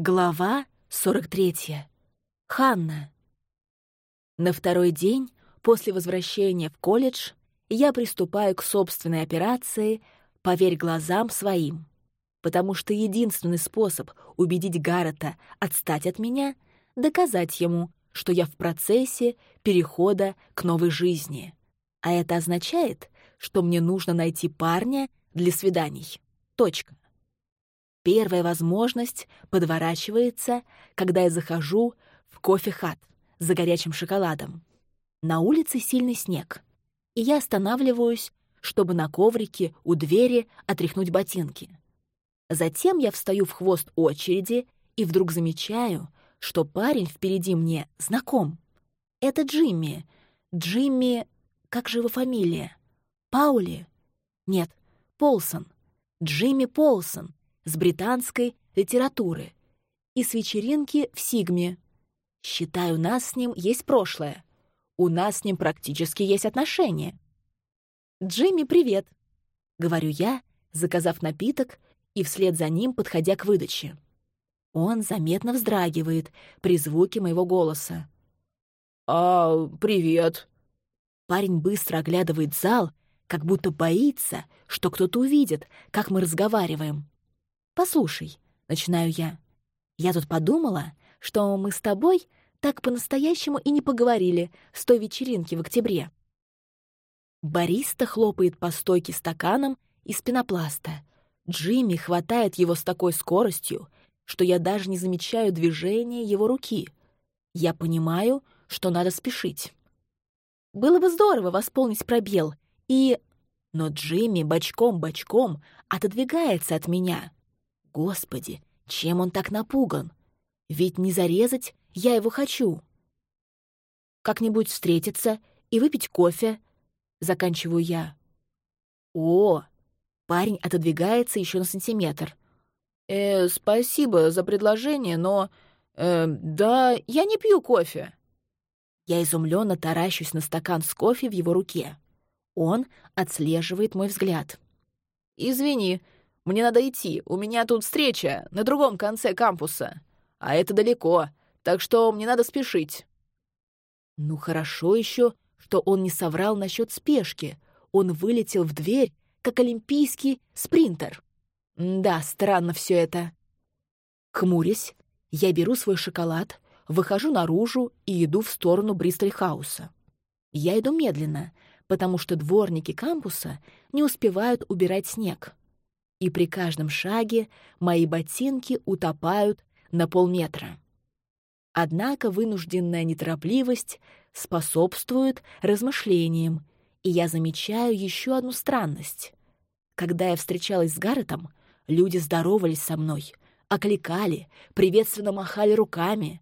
Глава 43. Ханна. На второй день после возвращения в колледж я приступаю к собственной операции «Поверь глазам своим», потому что единственный способ убедить Гаррета отстать от меня — доказать ему, что я в процессе перехода к новой жизни. А это означает, что мне нужно найти парня для свиданий. Точка. Первая возможность подворачивается, когда я захожу в кофе-хат за горячим шоколадом. На улице сильный снег, и я останавливаюсь, чтобы на коврике у двери отряхнуть ботинки. Затем я встаю в хвост очереди и вдруг замечаю, что парень впереди мне знаком. Это Джимми. Джимми... Как же его фамилия? Паули? Нет, Полсон. Джимми Полсон с британской литературы и с вечеринки в Сигме. Считаю, у нас с ним есть прошлое. У нас с ним практически есть отношения. «Джимми, привет!» — говорю я, заказав напиток и вслед за ним подходя к выдаче. Он заметно вздрагивает при звуке моего голоса. «А, привет!» Парень быстро оглядывает зал, как будто боится, что кто-то увидит, как мы разговариваем. «Послушай», — начинаю я, — «я тут подумала, что мы с тобой так по-настоящему и не поговорили с той вечеринки в октябре». Бариста хлопает по стойке стаканом из пенопласта. Джимми хватает его с такой скоростью, что я даже не замечаю движения его руки. Я понимаю, что надо спешить. Было бы здорово восполнить пробел, и... Но Джимми бочком-бочком отодвигается от меня. Господи, чем он так напуган? Ведь не зарезать я его хочу. Как-нибудь встретиться и выпить кофе, заканчиваю я. О, парень отодвигается еще на сантиметр. Э, спасибо за предложение, но... Э, да, я не пью кофе. Я изумленно таращусь на стакан с кофе в его руке. Он отслеживает мой взгляд. «Извини, мне надо идти, у меня тут встреча на другом конце кампуса. А это далеко, так что мне надо спешить». Ну хорошо еще, что он не соврал насчет спешки. Он вылетел в дверь, как олимпийский спринтер. Да, странно все это. Хмурясь, я беру свой шоколад, выхожу наружу и иду в сторону Бристоль-хауса. Я иду медленно, потому что дворники кампуса не успевают убирать снег и при каждом шаге мои ботинки утопают на полметра. Однако вынужденная неторопливость способствует размышлениям, и я замечаю еще одну странность. Когда я встречалась с Гарретом, люди здоровались со мной, окликали, приветственно махали руками.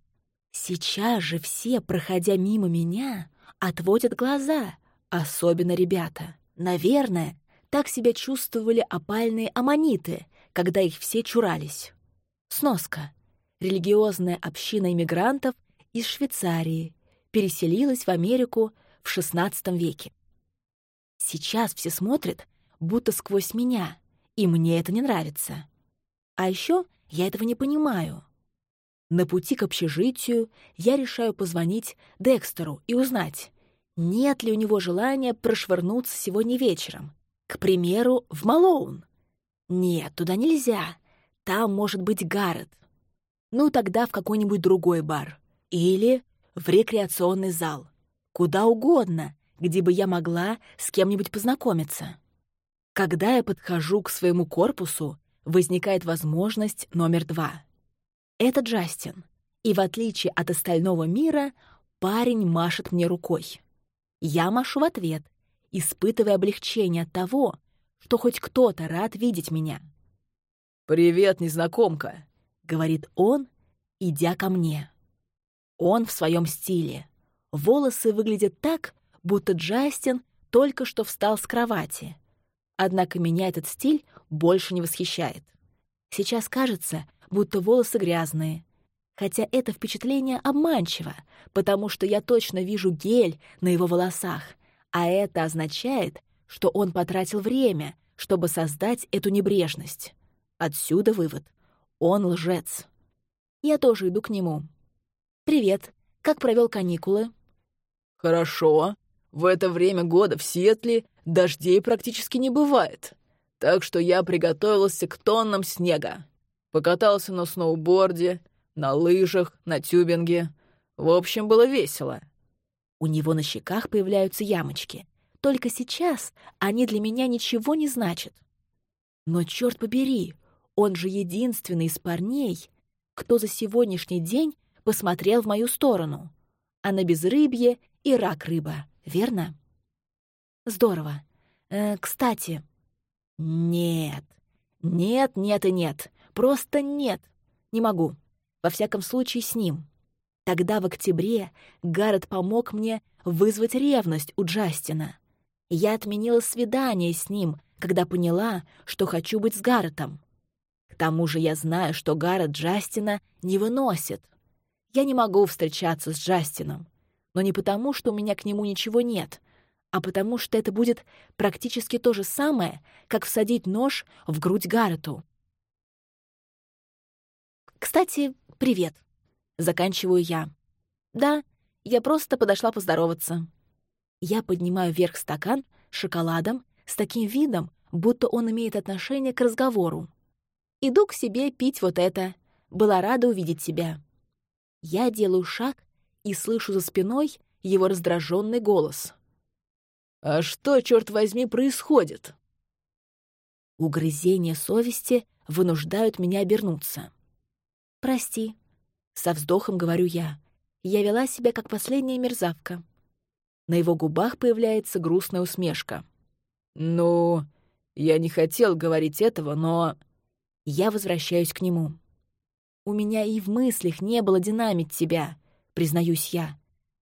Сейчас же все, проходя мимо меня, отводят глаза, особенно ребята. Наверное, так себя чувствовали опальные аммониты, когда их все чурались. Сноска. Религиозная община иммигрантов из Швейцарии переселилась в Америку в XVI веке. Сейчас все смотрят, будто сквозь меня, и мне это не нравится. А еще я этого не понимаю. На пути к общежитию я решаю позвонить Декстеру и узнать, нет ли у него желания прошвырнуться сегодня вечером, к примеру, в Малоун. Нет, туда нельзя. Там может быть Гаррет. Ну, тогда в какой-нибудь другой бар. Или в рекреационный зал. Куда угодно, где бы я могла с кем-нибудь познакомиться. Когда я подхожу к своему корпусу, возникает возможность номер два. Это Джастин. И в отличие от остального мира, парень машет мне рукой. Я машу в ответ — испытывая облегчение от того, что хоть кто-то рад видеть меня. «Привет, незнакомка», — говорит он, идя ко мне. Он в своем стиле. Волосы выглядят так, будто Джастин только что встал с кровати. Однако меня этот стиль больше не восхищает. Сейчас кажется, будто волосы грязные. Хотя это впечатление обманчиво, потому что я точно вижу гель на его волосах — а это означает, что он потратил время, чтобы создать эту небрежность. Отсюда вывод. Он лжец. Я тоже иду к нему. «Привет. Как провел каникулы?» «Хорошо. В это время года в Сиэтле дождей практически не бывает. Так что я приготовился к тоннам снега. Покатался на сноуборде, на лыжах, на тюбинге. В общем, было весело». У него на щеках появляются ямочки. Только сейчас они для меня ничего не значат. Но, черт побери, он же единственный из парней, кто за сегодняшний день посмотрел в мою сторону. А на безрыбье и рак рыба, верно? Здорово. Э, кстати... Нет. Нет, нет и нет. Просто нет. Не могу. Во всяком случае, с ним. Тогда в октябре Гаррет помог мне вызвать ревность у Джастина. Я отменила свидание с ним, когда поняла, что хочу быть с Гарретом. К тому же я знаю, что Гаррет Джастина не выносит. Я не могу встречаться с Джастином. Но не потому, что у меня к нему ничего нет, а потому что это будет практически то же самое, как всадить нож в грудь Гаррету. Кстати, привет. Заканчиваю я. Да, я просто подошла поздороваться. Я поднимаю вверх стакан шоколадом с таким видом, будто он имеет отношение к разговору. Иду к себе пить вот это. Была рада увидеть тебя. Я делаю шаг и слышу за спиной его раздраженный голос. «А что, черт возьми, происходит?» Угрызения совести вынуждают меня обернуться. «Прости», со вздохом говорю я. Я вела себя как последняя мерзавка. На его губах появляется грустная усмешка. «Ну, я не хотел говорить этого, но...» Я возвращаюсь к нему. «У меня и в мыслях не было динамить тебя», — признаюсь я.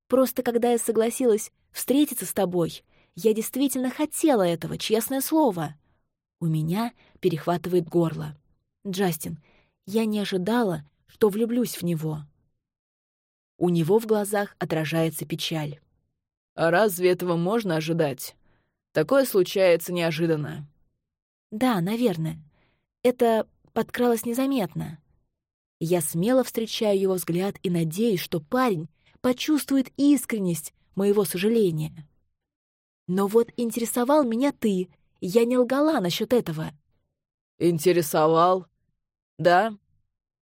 «Просто когда я согласилась встретиться с тобой, я действительно хотела этого, честное слово». У меня перехватывает горло. «Джастин, я не ожидала, что влюблюсь в него. У него в глазах отражается печаль. «А разве этого можно ожидать? Такое случается неожиданно». «Да, наверное. Это подкралось незаметно. Я смело встречаю его взгляд и надеюсь, что парень почувствует искренность моего сожаления. Но вот интересовал меня ты, я не лгала насчет этого». «Интересовал? Да, —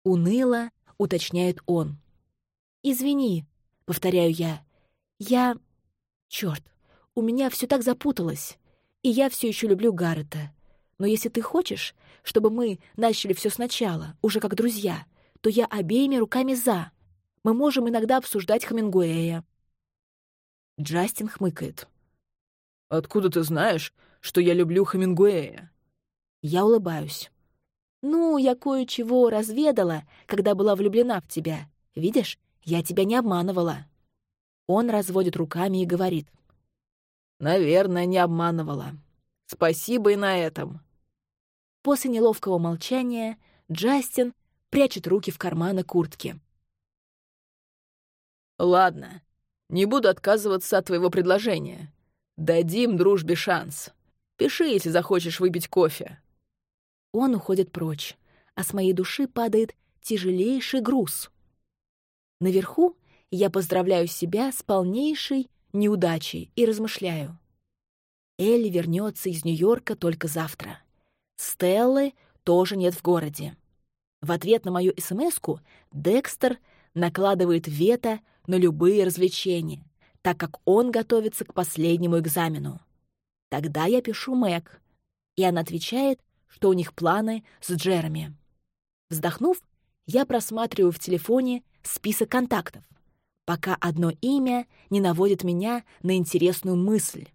уныло уточняет он. «Извини», — повторяю я. «Я... Чёрт, у меня все так запуталось. И я все еще люблю Гаррета. Но если ты хочешь, чтобы мы начали все сначала, уже как друзья, то я обеими руками за. Мы можем иногда обсуждать Хамингуэя». Джастин хмыкает. «Откуда ты знаешь, что я люблю Хамингуэя?» Я улыбаюсь. «Ну, я кое-чего разведала, когда была влюблена в тебя. Видишь, я тебя не обманывала». Он разводит руками и говорит. «Наверное, не обманывала. Спасибо и на этом». После неловкого молчания Джастин прячет руки в карманы куртки. «Ладно, не буду отказываться от твоего предложения. Дадим дружбе шанс. Пиши, если захочешь выпить кофе. Он уходит прочь, а с моей души падает тяжелейший груз. Наверху я поздравляю себя с полнейшей неудачей и размышляю. Элли вернется из Нью-Йорка только завтра. Стеллы тоже нет в городе. В ответ на мою СМСку Декстер накладывает вето на любые развлечения, так как он готовится к последнему экзамену. Тогда я пишу Мэг, и она отвечает, что у них планы с Джереми. Вздохнув, я просматриваю в телефоне список контактов, пока одно имя не наводит меня на интересную мысль.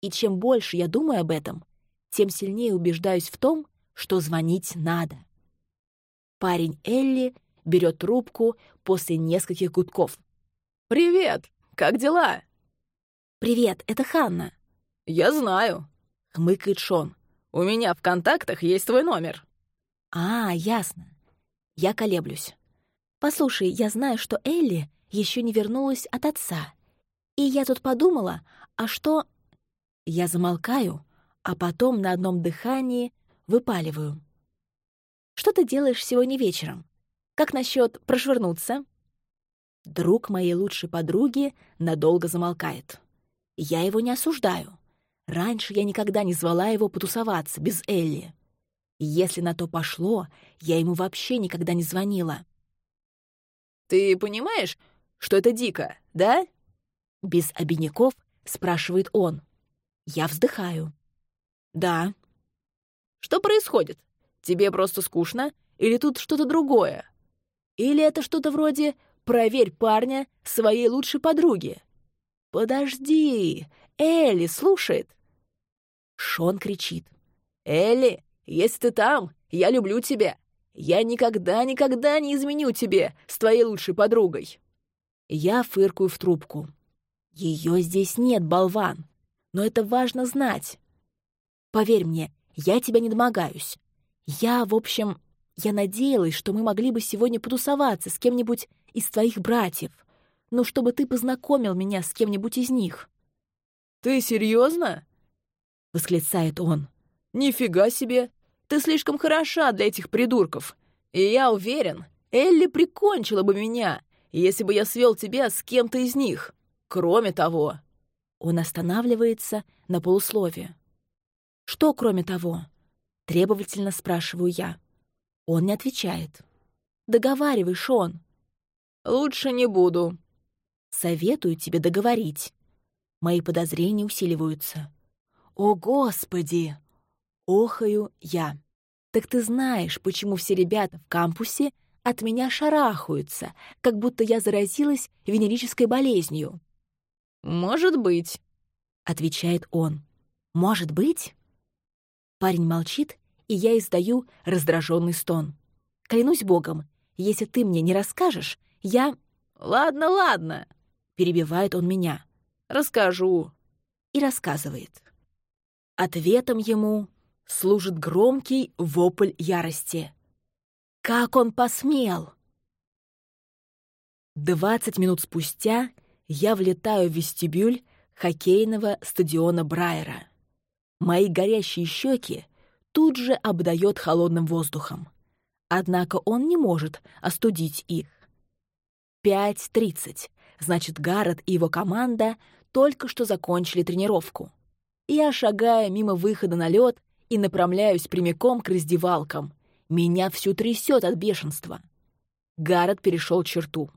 И чем больше я думаю об этом, тем сильнее убеждаюсь в том, что звонить надо. Парень Элли берет трубку после нескольких гудков. «Привет! Как дела?» «Привет, это Ханна». «Я знаю», — хмыкает Шон. У меня в контактах есть твой номер». «А, ясно. Я колеблюсь. Послушай, я знаю, что Элли еще не вернулась от отца. И я тут подумала, а что...» Я замолкаю, а потом на одном дыхании выпаливаю. «Что ты делаешь сегодня вечером? Как насчет прошвырнуться?» Друг моей лучшей подруги надолго замолкает. Я его не осуждаю. Раньше я никогда не звала его потусоваться без Элли. Если на то пошло, я ему вообще никогда не звонила. «Ты понимаешь, что это дико, да?» Без обиняков спрашивает он. Я вздыхаю. «Да». «Что происходит? Тебе просто скучно? Или тут что-то другое? Или это что-то вроде «проверь парня своей лучшей подруги»?» «Подожди, Элли слушает». Шон кричит. «Элли, если ты там, я люблю тебя. Я никогда-никогда не изменю тебе с твоей лучшей подругой». Я фыркаю в трубку. Ее здесь нет, болван. Но это важно знать. Поверь мне, я тебя не домогаюсь. Я, в общем, я надеялась, что мы могли бы сегодня потусоваться с кем-нибудь из твоих братьев. Ну, чтобы ты познакомил меня с кем-нибудь из них. «Ты серьезно? восклицает он. «Нифига себе! Ты слишком хороша для этих придурков. И я уверен, Элли прикончила бы меня, если бы я свел тебя с кем-то из них. Кроме того...» Он останавливается на полуслове. «Что кроме того?» — требовательно спрашиваю я. Он не отвечает. «Договаривай, Шон». «Лучше не буду». «Советую тебе договорить». Мои подозрения усиливаются. «О, Господи!» Охаю я. «Так ты знаешь, почему все ребята в кампусе от меня шарахаются, как будто я заразилась венерической болезнью?» «Может быть», — отвечает он. «Может быть?» Парень молчит, и я издаю раздраженный стон. «Клянусь богом, если ты мне не расскажешь, я...» «Ладно, ладно», — перебивает он меня. «Расскажу». И рассказывает. Ответом ему служит громкий вопль ярости. «Как он посмел!» Двадцать минут спустя я влетаю в вестибюль хоккейного стадиона Брайера. Мои горящие щеки тут же обдает холодным воздухом. Однако он не может остудить их. Пять тридцать. Значит, Гаррет и его команда только что закончили тренировку. Я шагаю мимо выхода на лед и направляюсь прямиком к раздевалкам. Меня всю трясет от бешенства. Гаррет перешел черту.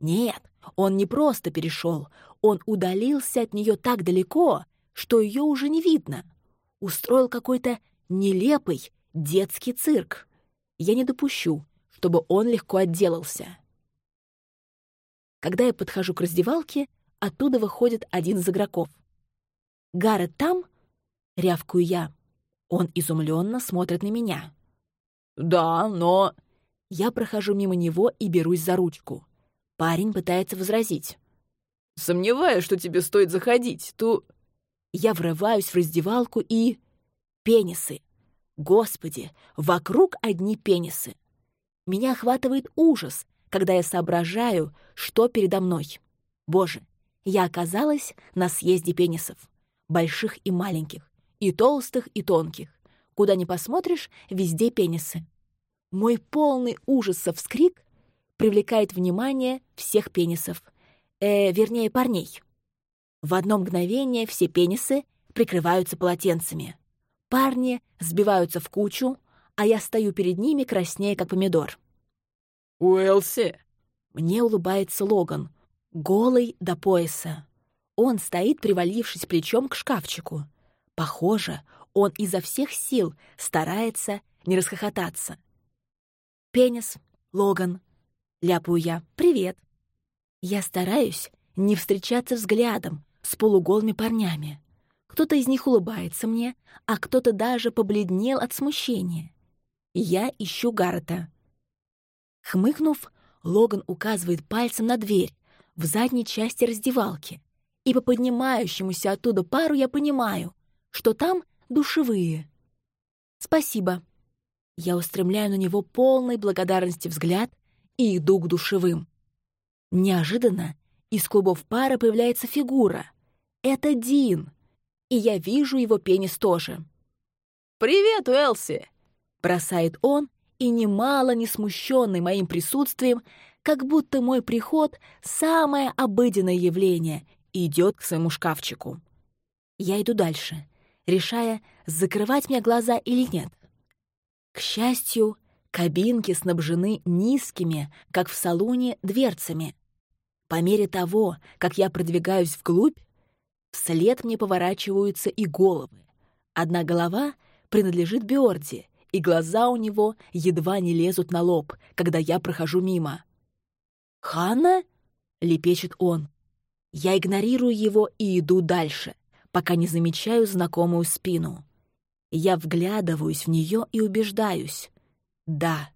Нет, он не просто перешел, он удалился от нее так далеко, что ее уже не видно. Устроил какой-то нелепый детский цирк. Я не допущу, чтобы он легко отделался. Когда я подхожу к раздевалке, оттуда выходит один из игроков. «Гаррет там?» — рявкую я. Он изумленно смотрит на меня. «Да, но...» Я прохожу мимо него и берусь за ручку. Парень пытается возразить. «Сомневаюсь, что тебе стоит заходить. Ту...» Я врываюсь в раздевалку и... Пенисы. Господи, вокруг одни пенисы. Меня охватывает ужас, когда я соображаю, что передо мной. Боже, я оказалась на съезде пенисов. Больших и маленьких, и толстых, и тонких. Куда ни посмотришь, везде пенисы. Мой полный ужаса вскрик привлекает внимание всех пенисов. Э, вернее, парней. В одно мгновение все пенисы прикрываются полотенцами. Парни сбиваются в кучу, а я стою перед ними краснее, как помидор. «Уэлси!» Мне улыбается Логан, голый до пояса. Он стоит, привалившись плечом к шкафчику. Похоже, он изо всех сил старается не расхохотаться. «Пенис, Логан», — ляпаю я, — «привет». Я стараюсь не встречаться взглядом с полуголыми парнями. Кто-то из них улыбается мне, а кто-то даже побледнел от смущения. Я ищу Гаррета. Хмыкнув, Логан указывает пальцем на дверь в задней части раздевалки, и по поднимающемуся оттуда пару я понимаю, что там душевые. «Спасибо». Я устремляю на него полной благодарности взгляд и иду к душевым. Неожиданно из клубов пара появляется фигура. Это Дин. И я вижу его пенис тоже. «Привет, Уэлси!» Бросает он и немало не смущенный моим присутствием, как будто мой приход — самое обыденное явление, идет к своему шкафчику. Я иду дальше, решая, закрывать мне глаза или нет. К счастью, кабинки снабжены низкими, как в салоне, дверцами. По мере того, как я продвигаюсь вглубь, вслед мне поворачиваются и головы. Одна голова принадлежит Биорди, и глаза у него едва не лезут на лоб, когда я прохожу мимо. «Ханна?» — лепечет он. Я игнорирую его и иду дальше, пока не замечаю знакомую спину. Я вглядываюсь в нее и убеждаюсь. Да,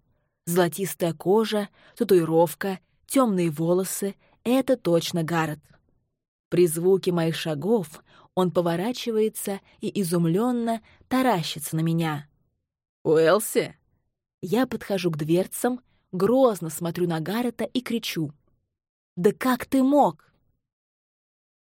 золотистая кожа, татуировка, темные волосы — это точно Гаррет. При звуке моих шагов он поворачивается и изумленно таращится на меня. «Уэлси?» Я подхожу к дверцам, грозно смотрю на Гаррета и кричу. «Да как ты мог?»